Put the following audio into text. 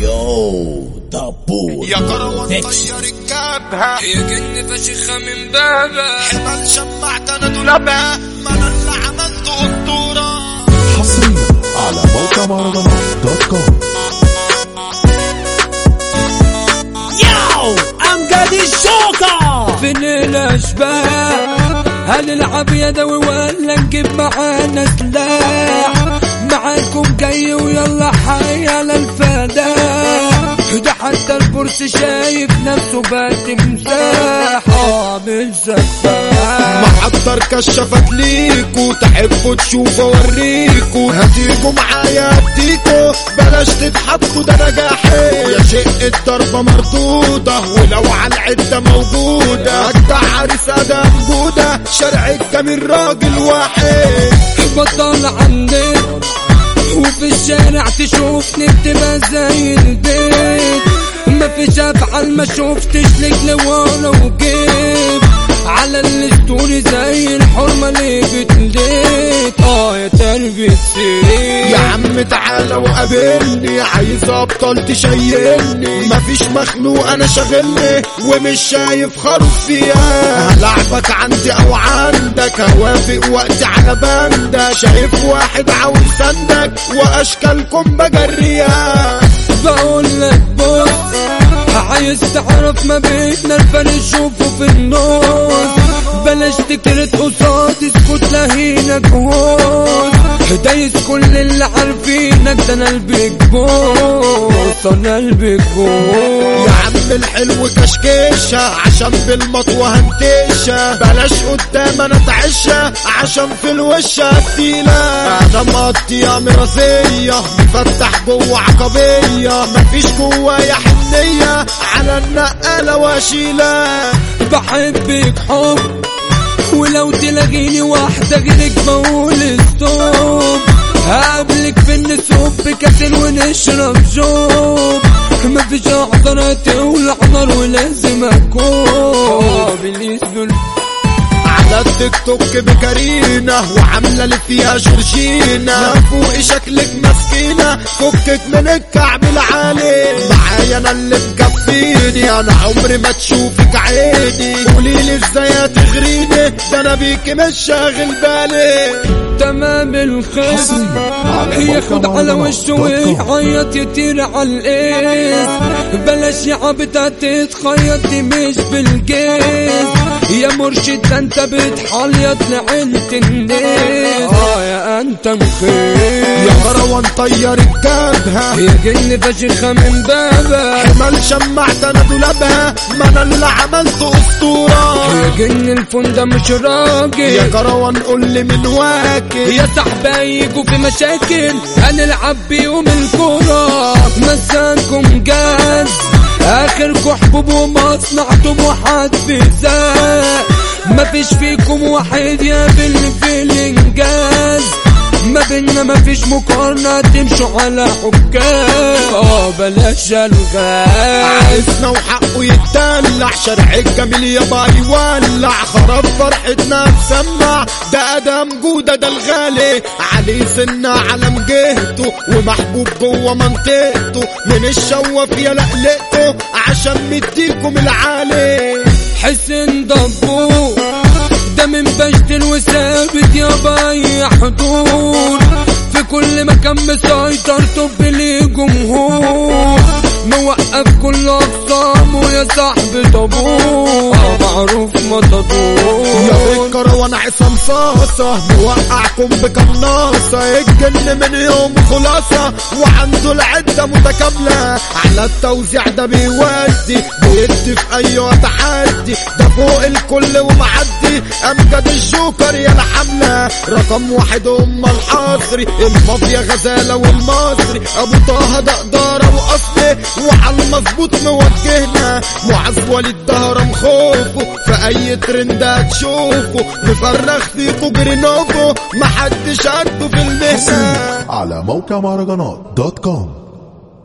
يو دبور يا فيكس. طير الجبهة هي جن فشخة من بابا. حمل شمعت أنا دولابها ما أنا اللي عملت اسطورة حصريا على موقع مهرجانات دوت كوم يو امجد الجوكر فين الأشباح هنلعب يدوي ولا نجيب معانا سلاح؟ البورس شايف نفسه بقى تمساح آه مش سفاح محضر كشفت ليكو تحبوا تشوفوا اوريكو. هتيجوا معايا اديكو بلاش تتحطوا ده أنا جاحد يا شق الضربة مردودة ولو على العدة موجودة. اجدع عريس آدم جودة شارع الجميل راجل واحد. بطل عندك وفي الشارع تشوفني بتبقى زي البيت. ما فيش افعل ما شفتش لك لورا وجيب على الستوري زي الحرمة اللي بتليك آه يا تربية سيف يا عم تعالى وقابلني عايز ابطال تشيلني. مفيش مخلوق أنا شاغلني ومش شايف خروف فيها. هلعبك عندي أو عندك هوافق وقتي على بندك. شايف واحد عاوز سندك وأشكالكم بجريها. عايز تعرف ما بيننا الفرق شوفه في النص بلاش تكرت قصاد اسكت لهينك هوس دايس كل اللي عارفينك ده أنا البيج بوس أنا البيج يا بوس عم الحلو كشكشة عشان بالمطوة هنتشة بلاش قدام أنا أتعشى عشان في الوش هتيلة أنا مقضية مراسية مفتح جوه عقبية. مفيش جوايا حنية على النقالة واشيلة بحبك حب ولو تلاقيني واحدة غيرك بقول ستوب هقابلك في النسوب كاسل ونشرب جوب. مفيش أقدر تولع نار ولازم اكون بالنسبة على التيك توك بكارينا وعاملة اللي فيها جورجينا فوق شكلك مسكينة فكك من الكعب العالي. معايا أنا اللي مكفيني أنا عمري ما تشوفك عيني. قوليلي إزاي هتغريني ده أنا بيكي مش شاغل بالي. تمام الخير. ياخد على وشه ويعيط يطير على الإيد. بلاش يا عبدة تتخيط دي مش بالجيز يا مرشد ده انت بتحليط لعيلة الناس. آه يا أنت مخير يا مروان طير الجبهة هي جن فشخة من بابا حمل شمعت أنا دولابها. ما أنا اللي عملت أسطورة. هي جن الفندق مش يا راجل كروان قول لي من واكل. يا صاحبي يجوا في مشاكل. هنلعب بيهم الكورة. مساكم جاز اخركم حبوب ومصنع طموحات في زاد مفيش فيكم واحد يا باللي بينا مفيش مقارنة تمشوا على حكام آه بلاش الغاز. عرفنا وحقه يتدلع شارع الجميل يابا يولع خراب فرحتنا تسمع ده أدم جودة ده الغالي. عليه سنة علم جهته ومحبوب جوه منطقته. من الشواف يا لقلقته عشان مديكم العالي. حسن دبور. ده من بشت وثابت يا باي حضور في كل مكان مسيطر طب ليه جمهور. موقف كل اقسامه يا صاحبي طابور. معروف يا مطدور بكر وأنا عصام صاصة موقعكم بقناصة الجن من يوم خلاصة وعنده العدة متكاملة. على التوزيع ده بيودي بيدي في أي تحدي فوق الكل ومعدي. امجد الجوكر يا الحملة رقم واحد أم الحصري المافيا غزالة والمصري. أبو طه ده ادارة وأصلي. وعلى المظبوط موجهنا. معز وليد دهرم خوفه في أي ترند هتشوفه مفرخ فيكو جرينوفو محدش قده في المهنة. على موقع مهرجانات دوت كوم.